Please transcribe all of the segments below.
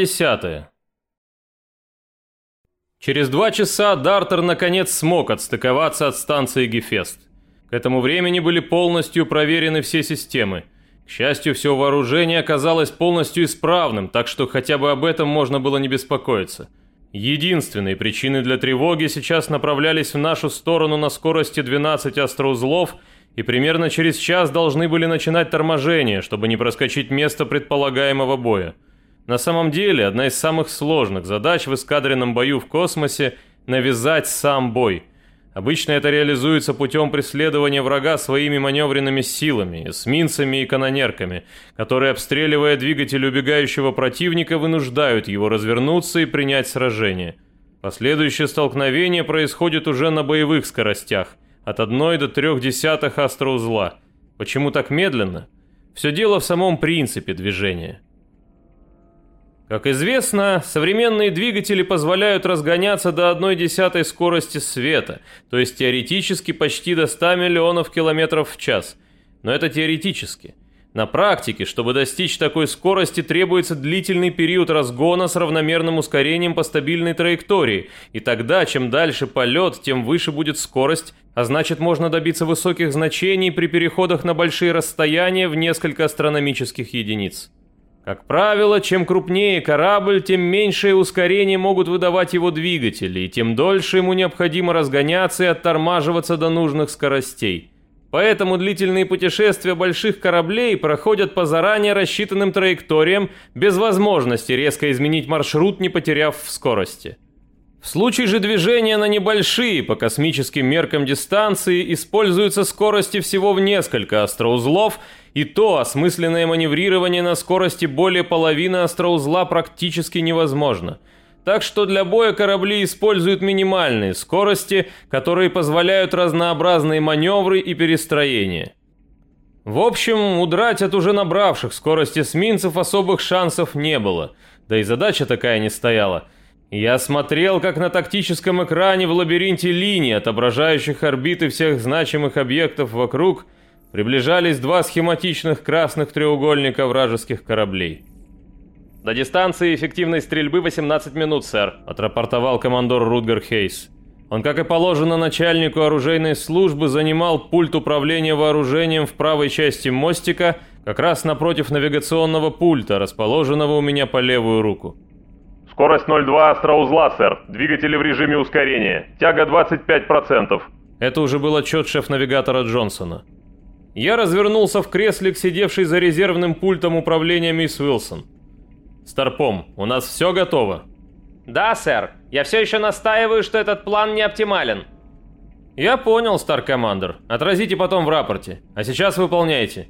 10. Через два часа Дартер наконец смог отстыковаться от станции Гефест. К этому времени были полностью проверены все системы. К счастью, все вооружение оказалось полностью исправным, так что хотя бы об этом можно было не беспокоиться. Единственные причины для тревоги сейчас направлялись в нашу сторону на скорости 12 астроузлов и примерно через час должны были начинать торможение, чтобы не проскочить место предполагаемого боя. На самом деле, одна из самых сложных задач в эскадренном бою в космосе – навязать сам бой. Обычно это реализуется путем преследования врага своими маневренными силами, эсминцами и канонерками, которые, обстреливая двигатель убегающего противника, вынуждают его развернуться и принять сражение. Последующее столкновение происходит уже на боевых скоростях, от 1 до 3 десятых астроузла. Почему так медленно? Все дело в самом принципе движения. Как известно, современные двигатели позволяют разгоняться до 1 десятой скорости света, то есть теоретически почти до 100 миллионов километров в час. Но это теоретически. На практике, чтобы достичь такой скорости, требуется длительный период разгона с равномерным ускорением по стабильной траектории, и тогда, чем дальше полет, тем выше будет скорость, а значит можно добиться высоких значений при переходах на большие расстояния в несколько астрономических единиц. Как правило, чем крупнее корабль, тем меньшее ускорение могут выдавать его двигатели, и тем дольше ему необходимо разгоняться и оттормаживаться до нужных скоростей. Поэтому длительные путешествия больших кораблей проходят по заранее рассчитанным траекториям, без возможности резко изменить маршрут, не потеряв в скорости. В случае же движения на небольшие по космическим меркам дистанции используются скорости всего в несколько астроузлов, и то осмысленное маневрирование на скорости более половины астроузла практически невозможно. Так что для боя корабли используют минимальные скорости, которые позволяют разнообразные маневры и перестроения. В общем, удрать от уже набравших скорости эсминцев особых шансов не было, да и задача такая не стояла – я смотрел, как на тактическом экране в лабиринте линий, отображающих орбиты всех значимых объектов вокруг, приближались два схематичных красных треугольника вражеских кораблей. «До дистанции эффективной стрельбы 18 минут, сэр», — отрапортовал командор Рутгер Хейс. Он, как и положено начальнику оружейной службы, занимал пульт управления вооружением в правой части мостика, как раз напротив навигационного пульта, расположенного у меня по левую руку. Скорость 0,2 астроузла, сэр. Двигатели в режиме ускорения. Тяга 25%. Это уже был отчет шеф-навигатора Джонсона. Я развернулся в кресле к сидевшей за резервным пультом управления мисс Уилсон. «Старпом, у нас все готово?» «Да, сэр. Я все еще настаиваю, что этот план не оптимален». «Я понял, Стар-командер. Отразите потом в рапорте. А сейчас выполняйте».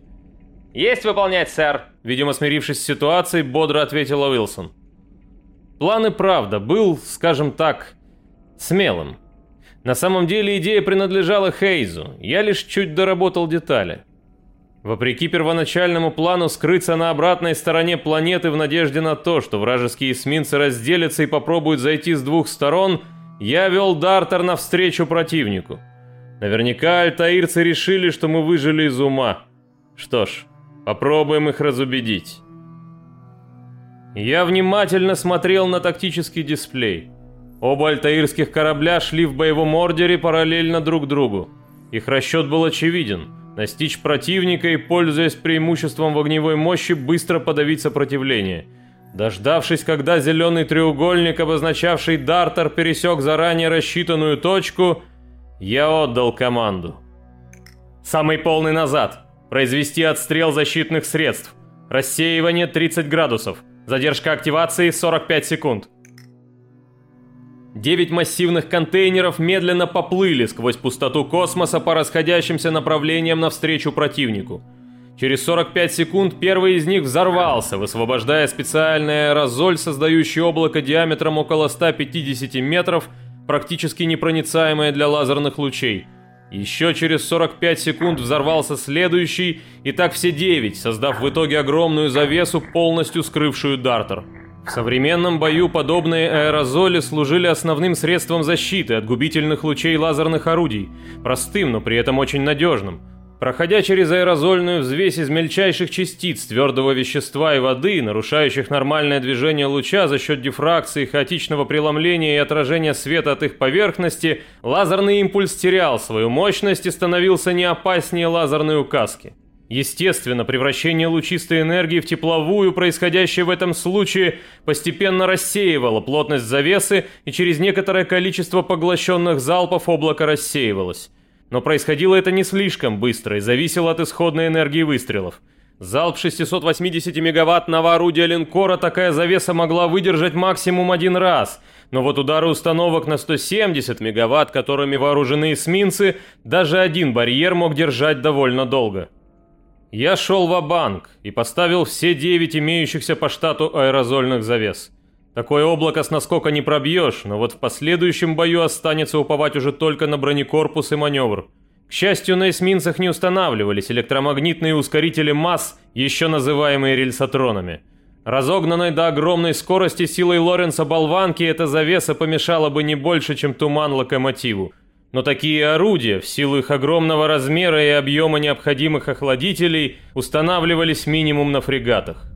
«Есть выполнять, сэр!» Видимо, смирившись с ситуацией, бодро ответила Уилсон. План и правда был, скажем так, смелым. На самом деле идея принадлежала Хейзу, я лишь чуть доработал детали. Вопреки первоначальному плану скрыться на обратной стороне планеты в надежде на то, что вражеские эсминцы разделятся и попробуют зайти с двух сторон, я вел Дартер навстречу противнику. Наверняка альтаирцы решили, что мы выжили из ума. Что ж, попробуем их разубедить. Я внимательно смотрел на тактический дисплей. Оба альтаирских корабля шли в боевом ордере параллельно друг другу. Их расчет был очевиден – настичь противника и, пользуясь преимуществом в огневой мощи, быстро подавить сопротивление. Дождавшись, когда зеленый треугольник, обозначавший Дартер, пересек заранее рассчитанную точку, я отдал команду. Самый полный назад. Произвести отстрел защитных средств. Рассеивание 30 градусов. Задержка активации 45 секунд. Девять массивных контейнеров медленно поплыли сквозь пустоту космоса по расходящимся направлениям навстречу противнику. Через 45 секунд первый из них взорвался, высвобождая специальный аэрозоль, создающий облако диаметром около 150 метров, практически непроницаемое для лазерных лучей – еще через 45 секунд взорвался следующий, и так все девять, создав в итоге огромную завесу, полностью скрывшую Дартер. В современном бою подобные аэрозоли служили основным средством защиты от губительных лучей лазерных орудий, простым, но при этом очень надежным. Проходя через аэрозольную взвесь из мельчайших частиц твердого вещества и воды, нарушающих нормальное движение луча за счет дифракции, хаотичного преломления и отражения света от их поверхности, лазерный импульс терял свою мощность и становился не опаснее лазерной указки. Естественно, превращение лучистой энергии в тепловую, происходящее в этом случае, постепенно рассеивало плотность завесы, и через некоторое количество поглощенных залпов облако рассеивалось. Но происходило это не слишком быстро и зависело от исходной энергии выстрелов. Залп 680 мегаваттного орудия линкора такая завеса могла выдержать максимум один раз, но вот удары установок на 170 мегаватт, которыми вооружены эсминцы, даже один барьер мог держать довольно долго. Я шел в банк и поставил все 9 имеющихся по штату аэрозольных завес. Такое облако с наскока не пробьешь, но вот в последующем бою останется уповать уже только на бронекорпус и маневр. К счастью, на эсминцах не устанавливались электромагнитные ускорители масс, еще называемые рельсотронами. Разогнанной до огромной скорости силой Лоренса болванки эта завеса помешала бы не больше, чем туман локомотиву. Но такие орудия, в силу их огромного размера и объема необходимых охладителей, устанавливались минимум на фрегатах.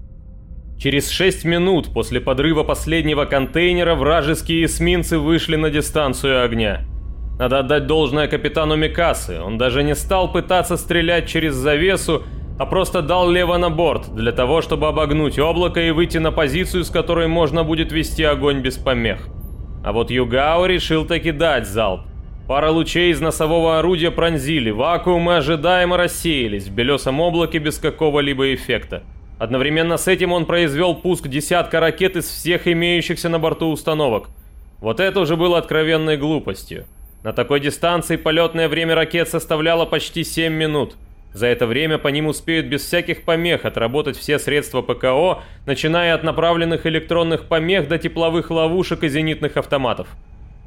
Через 6 минут после подрыва последнего контейнера вражеские эсминцы вышли на дистанцию огня. Надо отдать должное капитану Микасы, он даже не стал пытаться стрелять через завесу, а просто дал лево на борт, для того, чтобы обогнуть облако и выйти на позицию, с которой можно будет вести огонь без помех. А вот Югао решил таки дать залп. Пара лучей из носового орудия пронзили, вакуумы ожидаемо рассеялись в белесом облаке без какого-либо эффекта. Одновременно с этим он произвел пуск десятка ракет из всех имеющихся на борту установок. Вот это уже было откровенной глупостью. На такой дистанции полетное время ракет составляло почти 7 минут. За это время по ним успеют без всяких помех отработать все средства ПКО, начиная от направленных электронных помех до тепловых ловушек и зенитных автоматов.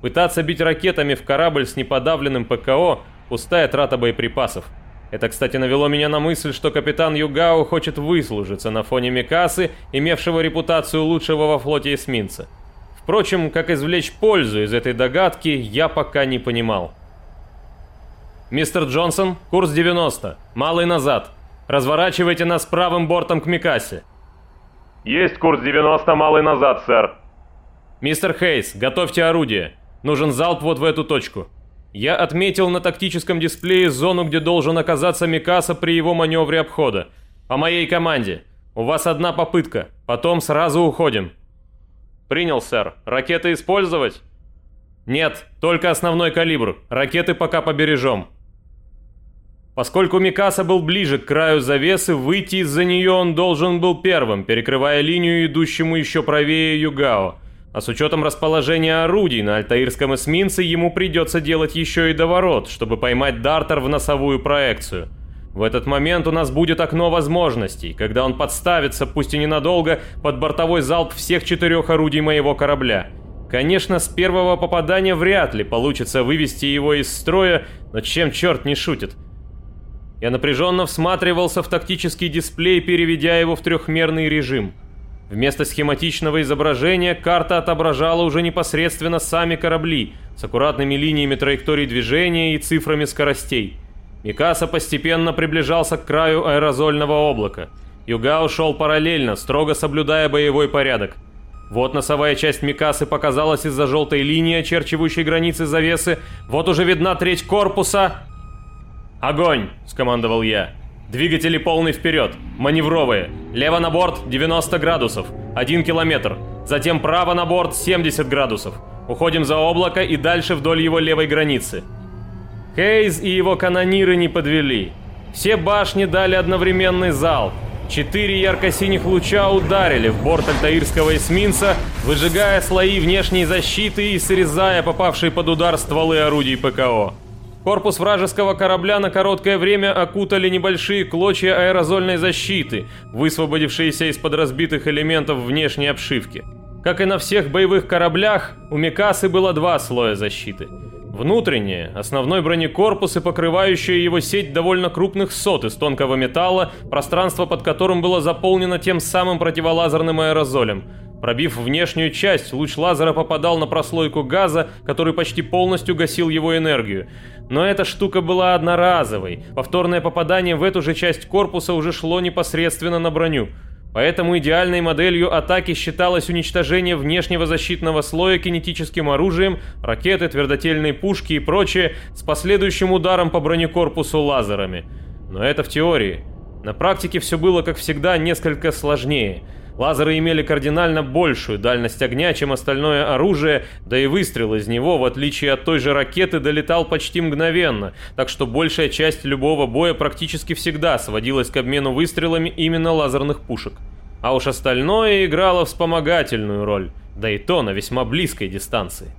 Пытаться бить ракетами в корабль с неподавленным ПКО – пустая трата боеприпасов. Это, кстати, навело меня на мысль, что капитан Югао хочет выслужиться на фоне Микасы, имевшего репутацию лучшего во флоте эсминца. Впрочем, как извлечь пользу из этой догадки, я пока не понимал. «Мистер Джонсон, курс 90, малый назад. Разворачивайте нас правым бортом к Микасе». «Есть курс 90, малый назад, сэр». «Мистер Хейс, готовьте орудие. Нужен залп вот в эту точку». Я отметил на тактическом дисплее зону, где должен оказаться Микаса при его маневре обхода. По моей команде. У вас одна попытка, потом сразу уходим. Принял, сэр. Ракеты использовать? Нет, только основной калибр. Ракеты пока побережем. Поскольку Микаса был ближе к краю завесы, выйти из-за нее он должен был первым, перекрывая линию идущему еще правее Югао. А с учетом расположения орудий на альтаирском эсминце ему придется делать еще и доворот, чтобы поймать Дартер в носовую проекцию. В этот момент у нас будет окно возможностей, когда он подставится, пусть и ненадолго, под бортовой залп всех четырех орудий моего корабля. Конечно, с первого попадания вряд ли получится вывести его из строя, но чем черт не шутит. Я напряженно всматривался в тактический дисплей, переведя его в трехмерный режим – Вместо схематичного изображения карта отображала уже непосредственно сами корабли с аккуратными линиями траекторий движения и цифрами скоростей. Микаса постепенно приближался к краю аэрозольного облака. Юга ушел параллельно, строго соблюдая боевой порядок. Вот носовая часть Микасы показалась из-за желтой линии, очерчивающей границы завесы. Вот уже видна треть корпуса. «Огонь!» – скомандовал я. Двигатели полный вперед, маневровые. Лево на борт 90 градусов, 1 километр. Затем право на борт 70 градусов. Уходим за облако и дальше вдоль его левой границы. Хейз и его канониры не подвели. Все башни дали одновременный залп. Четыре ярко-синих луча ударили в борт альтаирского эсминца, выжигая слои внешней защиты и срезая попавшие под удар стволы орудий ПКО. Корпус вражеского корабля на короткое время окутали небольшие клочья аэрозольной защиты, высвободившиеся из-под разбитых элементов внешней обшивки. Как и на всех боевых кораблях, у Микасы было два слоя защиты. Внутреннее, основной бронекорпус и покрывающая его сеть довольно крупных сот из тонкого металла, пространство под которым было заполнено тем самым противолазерным аэрозолем. Пробив внешнюю часть, луч лазера попадал на прослойку газа, который почти полностью гасил его энергию. Но эта штука была одноразовой. Повторное попадание в эту же часть корпуса уже шло непосредственно на броню. Поэтому идеальной моделью атаки считалось уничтожение внешнего защитного слоя кинетическим оружием, ракеты, твердотельные пушки и прочее, с последующим ударом по бронекорпусу лазерами. Но это в теории. На практике все было, как всегда, несколько сложнее – Лазеры имели кардинально большую дальность огня, чем остальное оружие, да и выстрел из него, в отличие от той же ракеты, долетал почти мгновенно, так что большая часть любого боя практически всегда сводилась к обмену выстрелами именно лазерных пушек. А уж остальное играло вспомогательную роль, да и то на весьма близкой дистанции.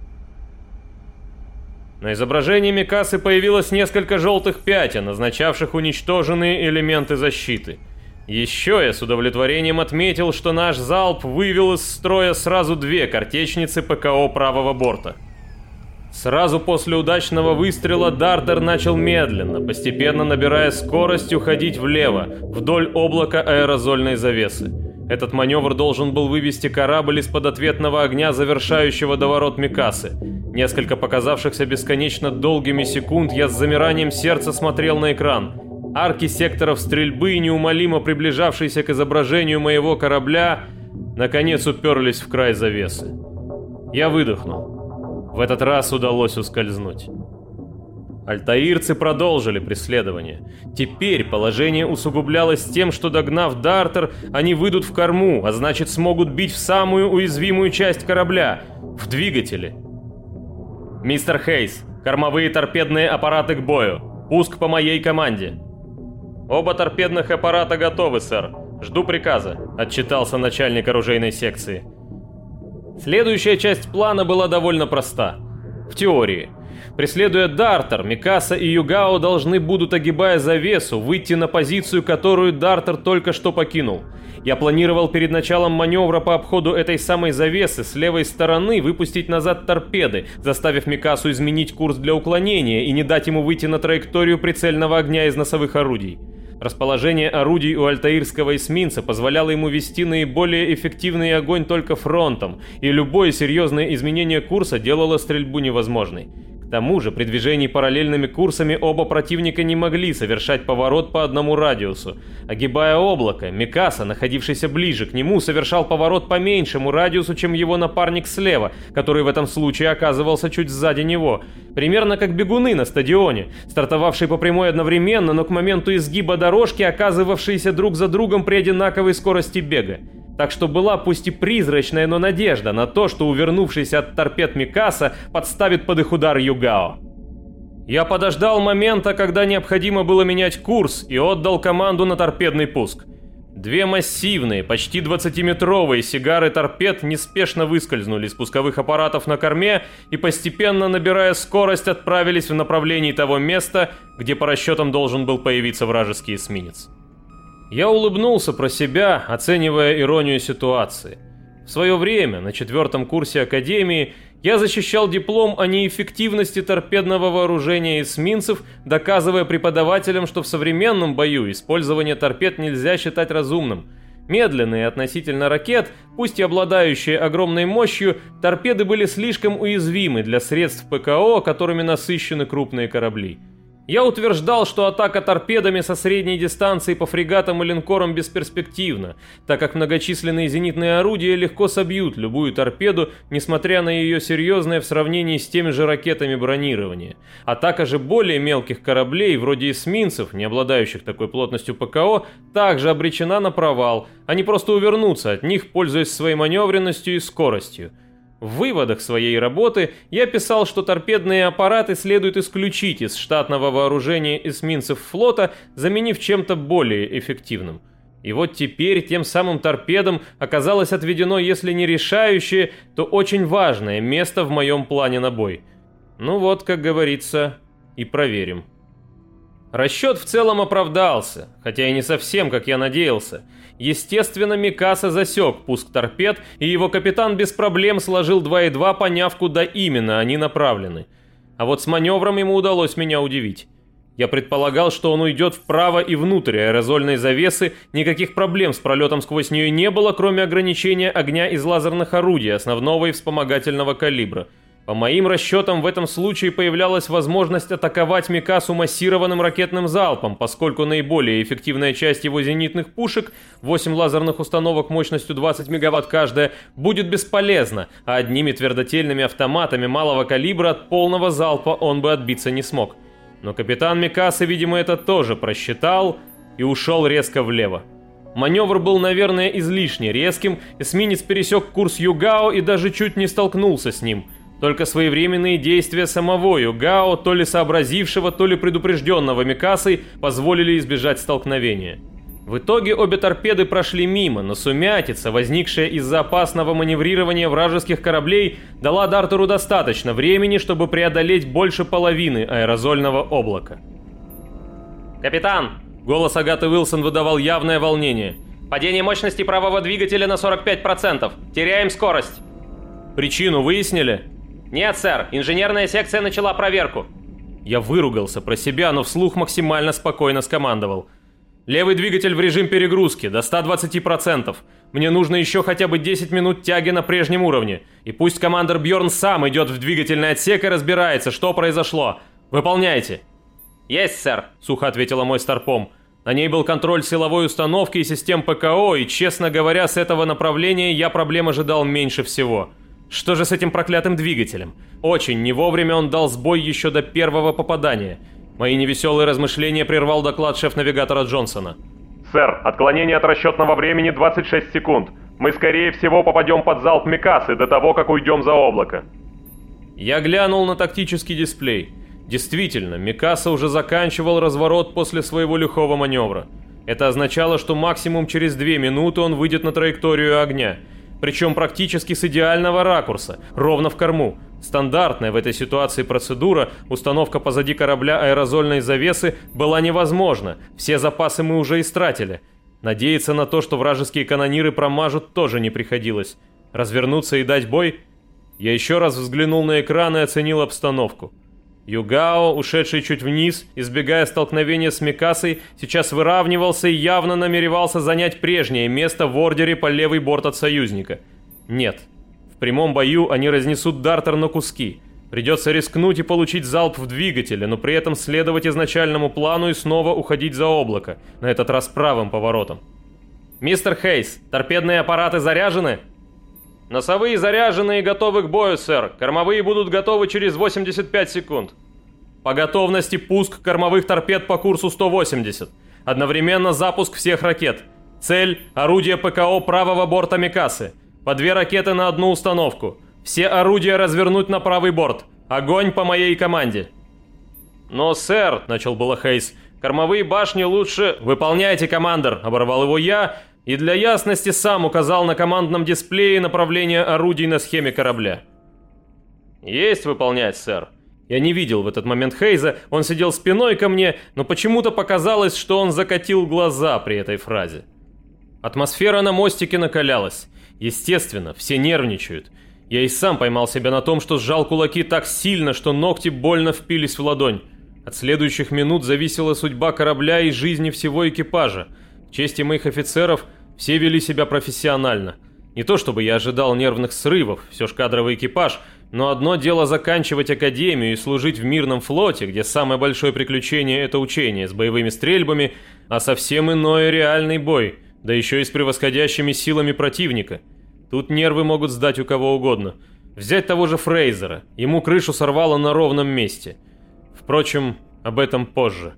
На изображении Микасы появилось несколько желтых пятен, означавших уничтоженные элементы защиты – еще я с удовлетворением отметил, что наш залп вывел из строя сразу две картечницы ПКО правого борта. Сразу после удачного выстрела Дартер начал медленно, постепенно набирая скорость, уходить влево, вдоль облака аэрозольной завесы. Этот маневр должен был вывести корабль из-под ответного огня, завершающего доворот Микасы. Несколько показавшихся бесконечно долгими секунд я с замиранием сердца смотрел на экран – Арки секторов стрельбы, неумолимо приближавшиеся к изображению моего корабля, наконец уперлись в край завесы. Я выдохнул. В этот раз удалось ускользнуть. Альтаирцы продолжили преследование. Теперь положение усугублялось тем, что догнав Дартер, они выйдут в корму, а значит смогут бить в самую уязвимую часть корабля — в двигатели. «Мистер Хейс, кормовые торпедные аппараты к бою. Пуск по моей команде», «Оба торпедных аппарата готовы, сэр. Жду приказа», — отчитался начальник оружейной секции. Следующая часть плана была довольно проста. В теории. Преследуя Дартер, Микаса и Югао должны будут, огибая завесу, выйти на позицию, которую Дартер только что покинул. Я планировал перед началом маневра по обходу этой самой завесы с левой стороны выпустить назад торпеды, заставив Микасу изменить курс для уклонения и не дать ему выйти на траекторию прицельного огня из носовых орудий. Расположение орудий у альтаирского эсминца позволяло ему вести наиболее эффективный огонь только фронтом, и любое серьезное изменение курса делало стрельбу невозможной. К тому же при движении параллельными курсами оба противника не могли совершать поворот по одному радиусу. Огибая облако, Микаса, находившийся ближе к нему, совершал поворот по меньшему радиусу, чем его напарник слева, который в этом случае оказывался чуть сзади него. Примерно как бегуны на стадионе, стартовавшие по прямой одновременно, но к моменту изгиба дорожки оказывавшиеся друг за другом при одинаковой скорости бега. Так что была пусть и призрачная, но надежда на то, что увернувшийся от торпед Микаса подставит под их удар Югао. Я подождал момента, когда необходимо было менять курс, и отдал команду на торпедный пуск. Две массивные, почти 20-метровые сигары торпед неспешно выскользнули из пусковых аппаратов на корме и, постепенно набирая скорость, отправились в направлении того места, где по расчетам должен был появиться вражеский эсминец. Я улыбнулся про себя, оценивая иронию ситуации. В свое время, на четвертом курсе Академии, я защищал диплом о неэффективности торпедного вооружения эсминцев, доказывая преподавателям, что в современном бою использование торпед нельзя считать разумным. Медленные относительно ракет, пусть и обладающие огромной мощью, торпеды были слишком уязвимы для средств ПКО, которыми насыщены крупные корабли. Я утверждал, что атака торпедами со средней дистанции по фрегатам и линкорам бесперспективна, так как многочисленные зенитные орудия легко собьют любую торпеду, несмотря на ее серьезное в сравнении с теми же ракетами бронирования. Атака же более мелких кораблей, вроде эсминцев, не обладающих такой плотностью ПКО, также обречена на провал, они просто увернутся от них, пользуясь своей маневренностью и скоростью. В выводах своей работы я писал, что торпедные аппараты следует исключить из штатного вооружения эсминцев флота, заменив чем-то более эффективным. И вот теперь тем самым торпедам оказалось отведено, если не решающее, то очень важное место в моем плане на бой. Ну вот, как говорится, и проверим. Расчет в целом оправдался, хотя и не совсем, как я надеялся. Естественно, Микаса засек пуск торпед, и его капитан без проблем сложил 2 и 2, поняв, куда именно они направлены. А вот с маневром ему удалось меня удивить. Я предполагал, что он уйдет вправо и внутрь аэрозольной завесы, никаких проблем с пролетом сквозь нее не было, кроме ограничения огня из лазерных орудий основного и вспомогательного калибра. По моим расчетам, в этом случае появлялась возможность атаковать Микасу массированным ракетным залпом, поскольку наиболее эффективная часть его зенитных пушек, 8 лазерных установок мощностью 20 мегаватт каждая, будет бесполезна, а одними твердотельными автоматами малого калибра от полного залпа он бы отбиться не смог. Но капитан Микаса, видимо, это тоже просчитал и ушел резко влево. Маневр был, наверное, излишне резким, эсминец пересек курс Югао и даже чуть не столкнулся с ним. Только своевременные действия самого Югао, то ли сообразившего, то ли предупрежденного Микасой, позволили избежать столкновения. В итоге обе торпеды прошли мимо, но сумятица, возникшая из-за опасного маневрирования вражеских кораблей, дала Дартеру достаточно времени, чтобы преодолеть больше половины аэрозольного облака. «Капитан!» Голос Агаты Уилсон выдавал явное волнение. «Падение мощности правого двигателя на 45%. Теряем скорость!» «Причину выяснили?» «Нет, сэр. Инженерная секция начала проверку». Я выругался про себя, но вслух максимально спокойно скомандовал – Левый двигатель в режим перегрузки, до 120%. Мне нужно еще хотя бы 10 минут тяги на прежнем уровне. И пусть командир Бьорн сам идет в двигательный отсек и разбирается, что произошло. Выполняйте. Есть, сэр, сухо ответила мой старпом. На ней был контроль силовой установки и систем ПКО, и, честно говоря, с этого направления я проблем ожидал меньше всего. Что же с этим проклятым двигателем? Очень не вовремя он дал сбой еще до первого попадания. Мои невеселые размышления прервал доклад шеф-навигатора Джонсона. «Сэр, отклонение от расчетного времени 26 секунд. Мы, скорее всего, попадем под залп Микасы до того, как уйдем за облако». Я глянул на тактический дисплей. Действительно, Микаса уже заканчивал разворот после своего лихого маневра. Это означало, что максимум через две минуты он выйдет на траекторию огня. Причем практически с идеального ракурса, ровно в корму. Стандартная в этой ситуации процедура, установка позади корабля аэрозольной завесы, была невозможна, все запасы мы уже истратили. Надеяться на то, что вражеские канониры промажут, тоже не приходилось. Развернуться и дать бой? Я еще раз взглянул на экран и оценил обстановку. Югао, ушедший чуть вниз, избегая столкновения с Микасой, сейчас выравнивался и явно намеревался занять прежнее место в ордере по левый борт от союзника. Нет, в прямом бою они разнесут Дартер на куски. Придется рискнуть и получить залп в двигателе, но при этом следовать изначальному плану и снова уходить за облако, на этот раз правым поворотом. «Мистер Хейс, торпедные аппараты заряжены?» «Носовые заряжены и готовы к бою, сэр. Кормовые будут готовы через 85 секунд». «По готовности пуск кормовых торпед по курсу 180. Одновременно запуск всех ракет. Цель – орудие ПКО правого борта Микасы. По две ракеты на одну установку. Все орудия развернуть на правый борт. Огонь по моей команде. Но, сэр, начал было Хейс, кормовые башни лучше... Выполняйте, командир, оборвал его я, и для ясности сам указал на командном дисплее направление орудий на схеме корабля. Есть выполнять, сэр. Я не видел в этот момент Хейза, он сидел спиной ко мне, но почему-то показалось, что он закатил глаза при этой фразе. Атмосфера на мостике накалялась. Естественно, все нервничают. Я и сам поймал себя на том, что сжал кулаки так сильно, что ногти больно впились в ладонь. От следующих минут зависела судьба корабля и жизни всего экипажа. К чести моих офицеров, все вели себя профессионально. Не то чтобы я ожидал нервных срывов, все ж кадровый экипаж, но одно дело заканчивать академию и служить в мирном флоте, где самое большое приключение – это учение с боевыми стрельбами, а совсем иное реальный бой – да еще и с превосходящими силами противника. Тут нервы могут сдать у кого угодно. Взять того же Фрейзера, ему крышу сорвало на ровном месте. Впрочем, об этом позже.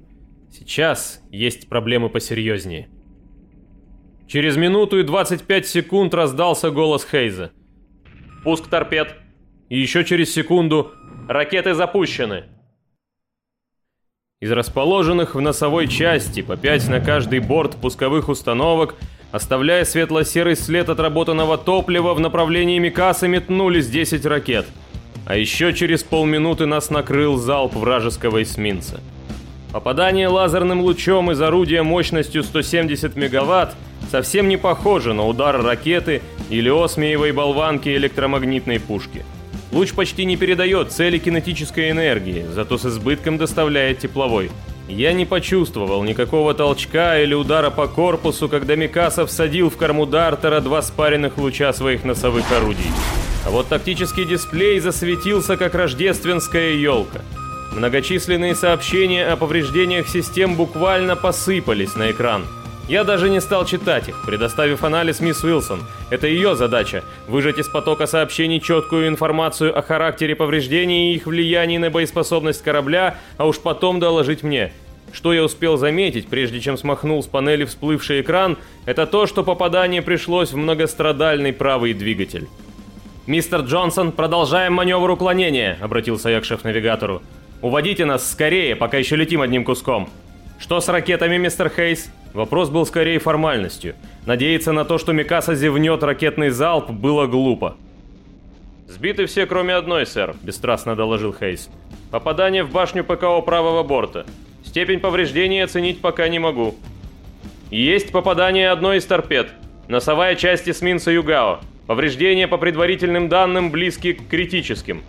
Сейчас есть проблемы посерьезнее. Через минуту и 25 секунд раздался голос Хейза. «Пуск торпед!» И еще через секунду «Ракеты запущены!» Из расположенных в носовой части по 5 на каждый борт пусковых установок, оставляя светло-серый след отработанного топлива, в направлении Микаса метнулись 10 ракет. А еще через полминуты нас накрыл залп вражеского эсминца. Попадание лазерным лучом из орудия мощностью 170 мегаватт совсем не похоже на удар ракеты или осмиевой болванки электромагнитной пушки. Луч почти не передает цели кинетической энергии, зато с избытком доставляет тепловой. Я не почувствовал никакого толчка или удара по корпусу, когда Микаса всадил в корму Дартера два спаренных луча своих носовых орудий. А вот тактический дисплей засветился, как рождественская елка. Многочисленные сообщения о повреждениях систем буквально посыпались на экран. Я даже не стал читать их, предоставив анализ мисс Уилсон. Это ее задача – выжать из потока сообщений четкую информацию о характере повреждений и их влиянии на боеспособность корабля, а уж потом доложить мне. Что я успел заметить, прежде чем смахнул с панели всплывший экран, это то, что попадание пришлось в многострадальный правый двигатель. «Мистер Джонсон, продолжаем маневр уклонения», — обратился я к шеф-навигатору. «Уводите нас скорее, пока еще летим одним куском». «Что с ракетами, мистер Хейс?» Вопрос был скорее формальностью. Надеяться на то, что Микаса зевнет ракетный залп, было глупо. «Сбиты все, кроме одной, сэр», — бесстрастно доложил Хейс. «Попадание в башню ПКО правого борта. Степень повреждения оценить пока не могу». «Есть попадание одной из торпед. Носовая часть эсминца Югао. Повреждения по предварительным данным близки к критическим».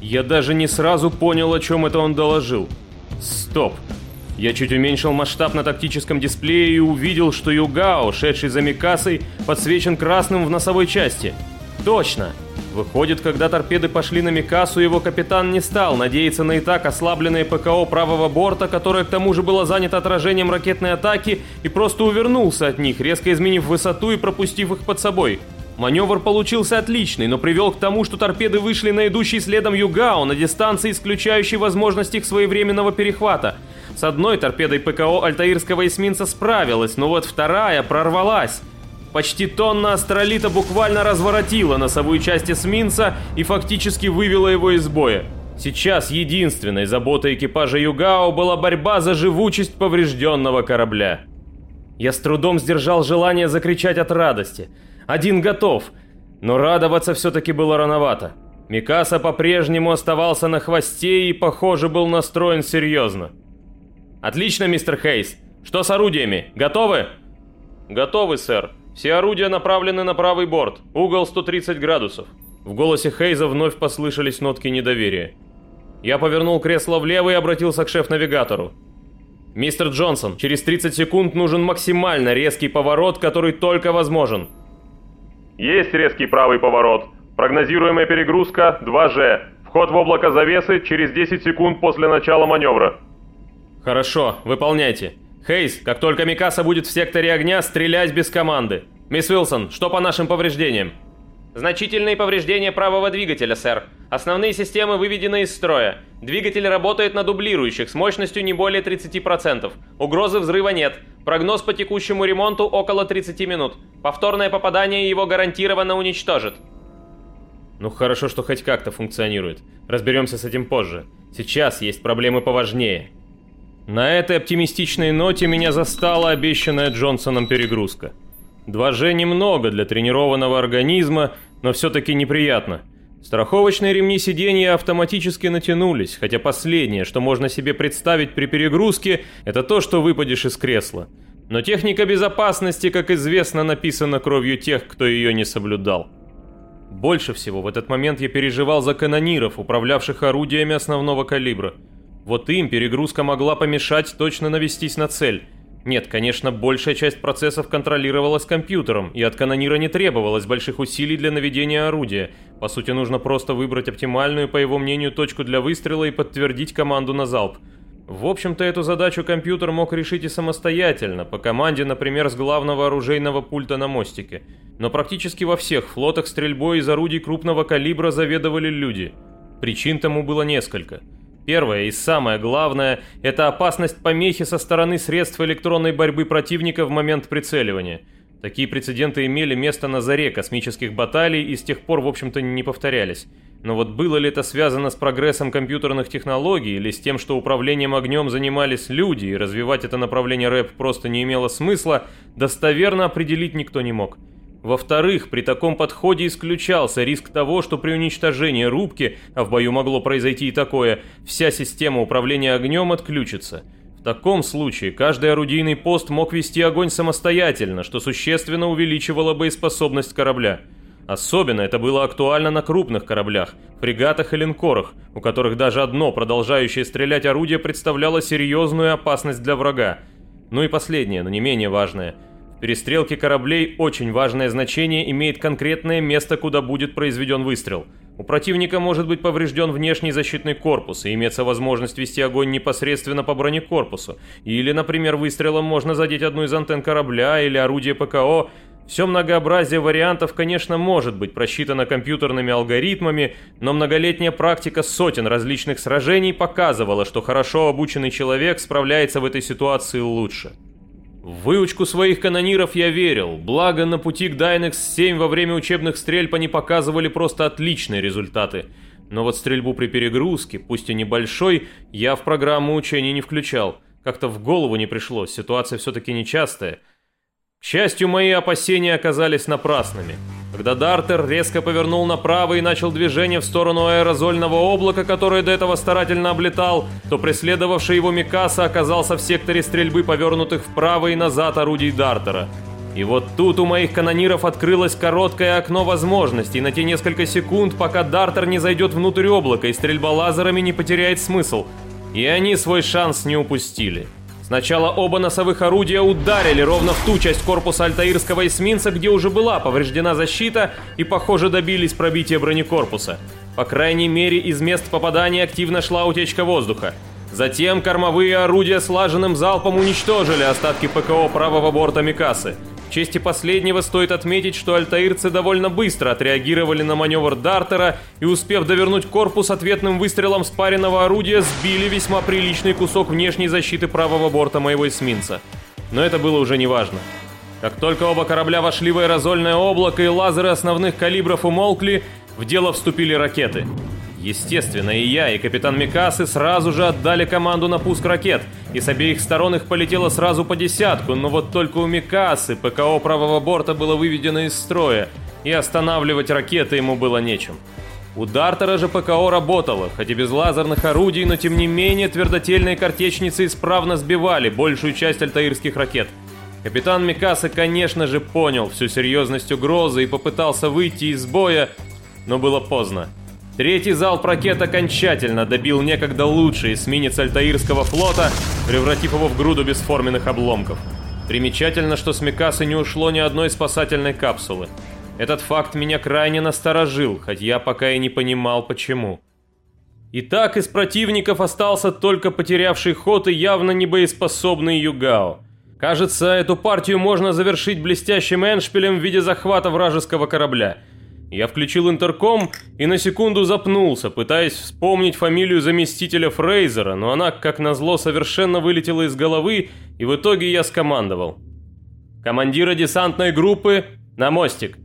Я даже не сразу понял, о чем это он доложил. Стоп. Я чуть уменьшил масштаб на тактическом дисплее и увидел, что Югао, шедший за Микасой, подсвечен красным в носовой части. Точно! Выходит, когда торпеды пошли на Микасу, его капитан не стал надеяться на и так ослабленное ПКО правого борта, которое к тому же было занято отражением ракетной атаки, и просто увернулся от них, резко изменив высоту и пропустив их под собой. Маневр получился отличный, но привел к тому, что торпеды вышли на идущий следом Югао на дистанции, исключающей возможность их своевременного перехвата. С одной торпедой ПКО альтаирского эсминца справилась, но вот вторая прорвалась. Почти тонна астролита буквально разворотила носовую часть эсминца и фактически вывела его из боя. Сейчас единственной заботой экипажа Югао была борьба за живучесть поврежденного корабля. Я с трудом сдержал желание закричать от радости. Один готов. Но радоваться все-таки было рановато. Микаса по-прежнему оставался на хвосте и, похоже, был настроен серьезно. «Отлично, мистер Хейс. Что с орудиями? Готовы?» «Готовы, сэр. Все орудия направлены на правый борт. Угол 130 градусов». В голосе Хейза вновь послышались нотки недоверия. Я повернул кресло влево и обратился к шеф-навигатору. «Мистер Джонсон, через 30 секунд нужен максимально резкий поворот, который только возможен». «Есть резкий правый поворот. Прогнозируемая перегрузка 2G. Вход в облако завесы через 10 секунд после начала маневра». «Хорошо, выполняйте. Хейс, как только Микаса будет в секторе огня, стрелять без команды. Мисс Уилсон, что по нашим повреждениям?» Значительные повреждения правого двигателя, сэр. Основные системы выведены из строя. Двигатель работает на дублирующих с мощностью не более 30%. Угрозы взрыва нет. Прогноз по текущему ремонту около 30 минут. Повторное попадание его гарантированно уничтожит. Ну хорошо, что хоть как-то функционирует. Разберемся с этим позже. Сейчас есть проблемы поважнее. На этой оптимистичной ноте меня застала обещанная Джонсоном перегрузка. 2G немного для тренированного организма, но все-таки неприятно. Страховочные ремни сиденья автоматически натянулись, хотя последнее, что можно себе представить при перегрузке, это то, что выпадешь из кресла. Но техника безопасности, как известно, написана кровью тех, кто ее не соблюдал. Больше всего в этот момент я переживал за канониров, управлявших орудиями основного калибра. Вот им перегрузка могла помешать точно навестись на цель. Нет, конечно, большая часть процессов контролировалась компьютером, и от канонира не требовалось больших усилий для наведения орудия. По сути, нужно просто выбрать оптимальную, по его мнению, точку для выстрела и подтвердить команду на залп. В общем-то, эту задачу компьютер мог решить и самостоятельно, по команде, например, с главного оружейного пульта на мостике. Но практически во всех флотах стрельбой из орудий крупного калибра заведовали люди. Причин тому было несколько – Первое и самое главное – это опасность помехи со стороны средств электронной борьбы противника в момент прицеливания. Такие прецеденты имели место на заре космических баталий и с тех пор, в общем-то, не повторялись. Но вот было ли это связано с прогрессом компьютерных технологий или с тем, что управлением огнем занимались люди, и развивать это направление рэп просто не имело смысла, достоверно определить никто не мог. Во-вторых, при таком подходе исключался риск того, что при уничтожении рубки, а в бою могло произойти и такое, вся система управления огнем отключится. В таком случае каждый орудийный пост мог вести огонь самостоятельно, что существенно увеличивало боеспособность корабля. Особенно это было актуально на крупных кораблях, фрегатах и линкорах, у которых даже одно продолжающее стрелять орудие представляло серьезную опасность для врага. Ну и последнее, но не менее важное. Перестрелке кораблей очень важное значение имеет конкретное место, куда будет произведен выстрел. У противника может быть поврежден внешний защитный корпус и имеется возможность вести огонь непосредственно по бронекорпусу. Или, например, выстрелом можно задеть одну из антенн корабля или орудие ПКО, все многообразие вариантов, конечно, может быть просчитано компьютерными алгоритмами, но многолетняя практика сотен различных сражений показывала, что хорошо обученный человек справляется в этой ситуации лучше. В выучку своих канониров я верил, благо на пути к Dynex-7 во время учебных стрельб они показывали просто отличные результаты. Но вот стрельбу при перегрузке, пусть и небольшой, я в программу учений не включал. Как-то в голову не пришло, ситуация все-таки нечастая. К счастью, мои опасения оказались напрасными. Когда Дартер резко повернул направо и начал движение в сторону аэрозольного облака, которое до этого старательно облетал, то преследовавший его Микаса оказался в секторе стрельбы повернутых вправо и назад орудий Дартера. И вот тут у моих канониров открылось короткое окно возможностей на те несколько секунд, пока Дартер не зайдет внутрь облака и стрельба лазерами не потеряет смысл. И они свой шанс не упустили. Сначала оба носовых орудия ударили ровно в ту часть корпуса альтаирского эсминца, где уже была повреждена защита, и, похоже, добились пробития бронекорпуса. По крайней мере, из мест попадания активно шла утечка воздуха. Затем кормовые орудия слаженным залпом уничтожили остатки ПКО правого борта Микасы. В чести последнего стоит отметить, что альтаирцы довольно быстро отреагировали на маневр Дартера и, успев довернуть корпус ответным выстрелом спаренного орудия, сбили весьма приличный кусок внешней защиты правого борта моего эсминца. Но это было уже неважно. Как только оба корабля вошли в аэрозольное облако и лазеры основных калибров умолкли, в дело вступили ракеты. Естественно, и я, и капитан Микасы сразу же отдали команду на пуск ракет, и с обеих сторон их полетело сразу по десятку, но вот только у Микасы ПКО правого борта было выведено из строя, и останавливать ракеты ему было нечем. У Дартера же ПКО работало, хоть и без лазерных орудий, но тем не менее твердотельные картечницы исправно сбивали большую часть альтаирских ракет. Капитан Микаса, конечно же, понял всю серьезность угрозы и попытался выйти из боя, но было поздно. Третий залп ракет окончательно добил некогда лучший эсминец Альтаирского флота, превратив его в груду бесформенных обломков. Примечательно, что с Микасы не ушло ни одной спасательной капсулы. Этот факт меня крайне насторожил, хоть я пока и не понимал почему. Итак, из противников остался только потерявший ход и явно небоеспособный Югао. Кажется, эту партию можно завершить блестящим эншпилем в виде захвата вражеского корабля – я включил интерком и на секунду запнулся, пытаясь вспомнить фамилию заместителя Фрейзера, но она, как назло, совершенно вылетела из головы, и в итоге я скомандовал. «Командира десантной группы на мостик».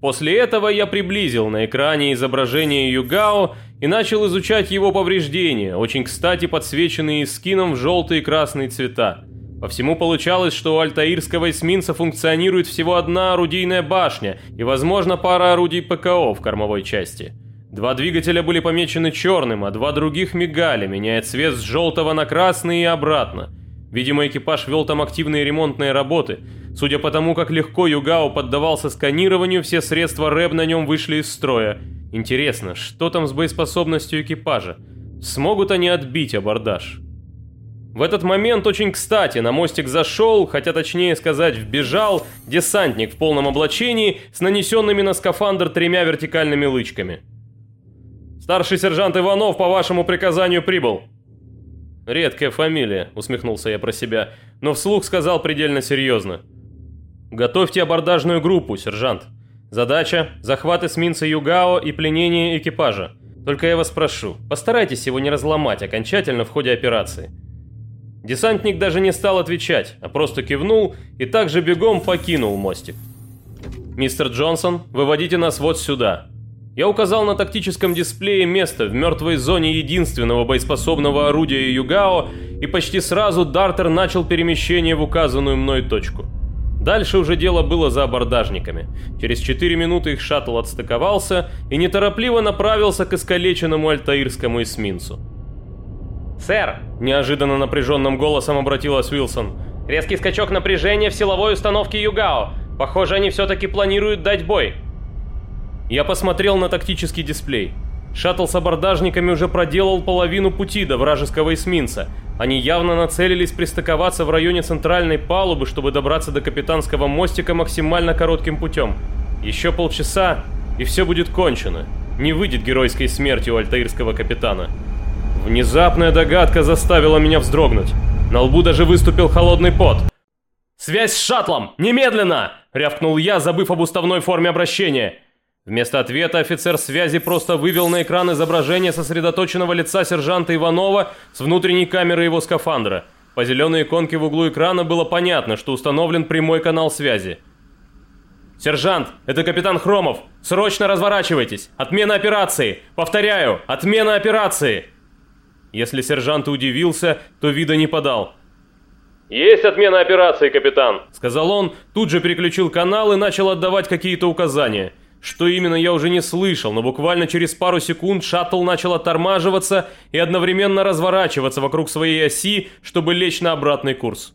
После этого я приблизил на экране изображение Югао и начал изучать его повреждения, очень кстати подсвеченные скином в желтые и красные цвета. По всему получалось, что у альтаирского эсминца функционирует всего одна орудийная башня и, возможно, пара орудий ПКО в кормовой части. Два двигателя были помечены черным, а два других мигали, меняя цвет с желтого на красный и обратно. Видимо, экипаж вел там активные ремонтные работы. Судя по тому, как легко Югао поддавался сканированию, все средства РЭБ на нем вышли из строя. Интересно, что там с боеспособностью экипажа? Смогут они отбить абордаж? В этот момент очень кстати на мостик зашел, хотя точнее сказать вбежал, десантник в полном облачении с нанесенными на скафандр тремя вертикальными лычками. «Старший сержант Иванов по вашему приказанию прибыл». «Редкая фамилия», — усмехнулся я про себя, но вслух сказал предельно серьезно. «Готовьте абордажную группу, сержант. Задача — захват эсминца Югао и пленение экипажа. Только я вас прошу, постарайтесь его не разломать окончательно в ходе операции». Десантник даже не стал отвечать, а просто кивнул и также бегом покинул мостик. «Мистер Джонсон, выводите нас вот сюда». Я указал на тактическом дисплее место в мертвой зоне единственного боеспособного орудия Югао, и почти сразу Дартер начал перемещение в указанную мной точку. Дальше уже дело было за абордажниками. Через 4 минуты их шаттл отстыковался и неторопливо направился к искалеченному альтаирскому эсминцу. «Сэр!» – неожиданно напряженным голосом обратилась Уилсон. «Резкий скачок напряжения в силовой установке Югао. Похоже, они все-таки планируют дать бой». Я посмотрел на тактический дисплей. Шаттл с абордажниками уже проделал половину пути до вражеского эсминца. Они явно нацелились пристыковаться в районе центральной палубы, чтобы добраться до капитанского мостика максимально коротким путем. Еще полчаса, и все будет кончено. Не выйдет геройской смерти у альтаирского капитана. Внезапная догадка заставила меня вздрогнуть. На лбу даже выступил холодный пот. «Связь с шаттлом! Немедленно!» — рявкнул я, забыв об уставной форме обращения. Вместо ответа офицер связи просто вывел на экран изображение сосредоточенного лица сержанта Иванова с внутренней камеры его скафандра. По зеленой иконке в углу экрана было понятно, что установлен прямой канал связи. «Сержант, это капитан Хромов! Срочно разворачивайтесь! Отмена операции! Повторяю, отмена операции!» Если сержант удивился, то вида не подал. «Есть отмена операции, капитан!» Сказал он, тут же переключил канал и начал отдавать какие-то указания. Что именно, я уже не слышал, но буквально через пару секунд шаттл начал оттормаживаться и одновременно разворачиваться вокруг своей оси, чтобы лечь на обратный курс.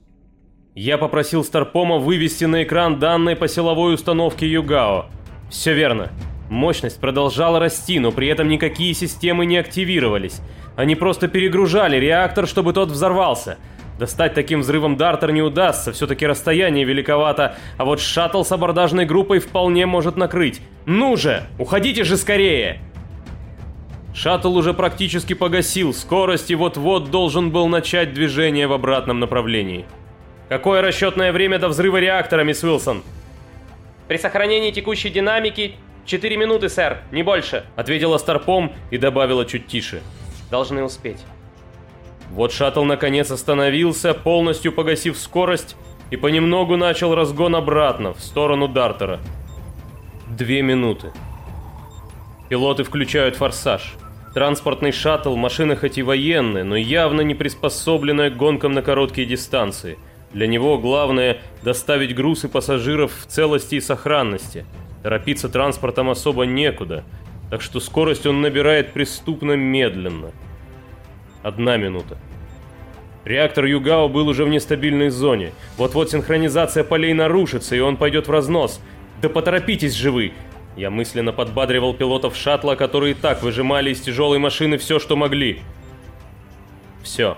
Я попросил Старпома вывести на экран данные по силовой установке Югао. Все верно. Мощность продолжала расти, но при этом никакие системы не активировались. Они просто перегружали реактор, чтобы тот взорвался. Достать таким взрывом Дартер не удастся, все-таки расстояние великовато, а вот шаттл с абордажной группой вполне может накрыть. Ну же, уходите же скорее! Шаттл уже практически погасил скорость и вот-вот должен был начать движение в обратном направлении. Какое расчетное время до взрыва реактора, мисс Уилсон? При сохранении текущей динамики 4 минуты, сэр, не больше, ответила Старпом и добавила чуть тише. Должны успеть. Вот шаттл наконец остановился, полностью погасив скорость, и понемногу начал разгон обратно, в сторону Дартера. Две минуты. Пилоты включают форсаж. Транспортный шаттл, машина хоть и военная, но явно не приспособленная к гонкам на короткие дистанции. Для него главное – доставить груз и пассажиров в целости и сохранности. Торопиться транспортом особо некуда – так что скорость он набирает преступно медленно. Одна минута. Реактор Югао был уже в нестабильной зоне. Вот-вот синхронизация полей нарушится, и он пойдет в разнос. Да поторопитесь же вы! Я мысленно подбадривал пилотов шаттла, которые и так выжимали из тяжелой машины все, что могли. Все.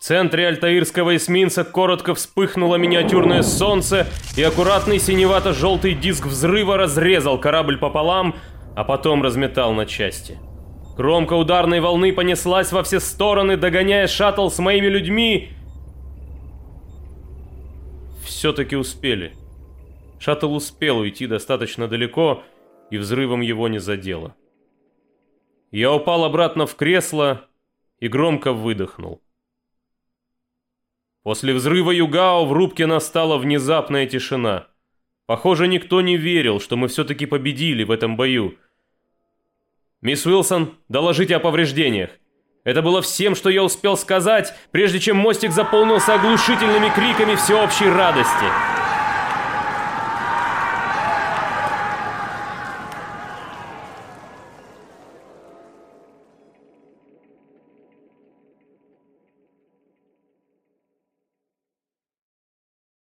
В центре альтаирского эсминца коротко вспыхнуло миниатюрное солнце, и аккуратный синевато-желтый диск взрыва разрезал корабль пополам, а потом разметал на части. Кромка ударной волны понеслась во все стороны, догоняя шаттл с моими людьми. Все-таки успели. Шаттл успел уйти достаточно далеко, и взрывом его не задело. Я упал обратно в кресло и громко выдохнул. После взрыва Югао в рубке настала внезапная тишина. Похоже, никто не верил, что мы все-таки победили в этом бою. «Мисс Уилсон, доложите о повреждениях». Это было всем, что я успел сказать, прежде чем мостик заполнился оглушительными криками всеобщей радости.